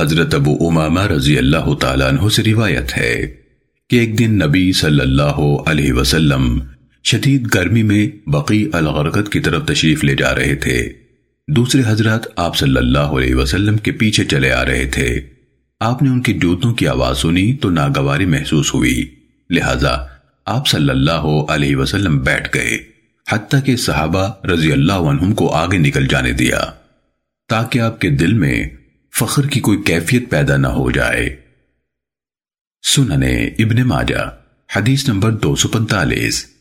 حضرت ابو امامہ رضی اللہ تعالیٰ عنہ سے روایت ہے کہ ایک دن نبی صلی اللہ علیہ وسلم شدید گرمی میں بقی الغرقت کی طرف تشریف لے جا رہے تھے۔ دوسرے حضرات آپ صلی اللہ علیہ وسلم کے پیچھے چلے آ رہے تھے۔ آپ نے ان کی جوتوں کی آواز سنی تو ناگواری محسوس ہوئی۔ لہذا آپ صلی اللہ علیہ وسلم بیٹھ گئے، حتیٰ کہ صحابہ رضی اللہ عنہم کو آگے نکل جانے دیا، تاکہ آپ کے دل میں فخر کی کوئی کیفیت پیدا نہ ہو جائے۔ سننے ابن ماجہ، حدیث نمبر دو سو پنتالیس۔